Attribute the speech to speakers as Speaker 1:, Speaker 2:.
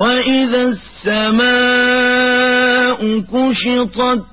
Speaker 1: وإذا السماء كشطت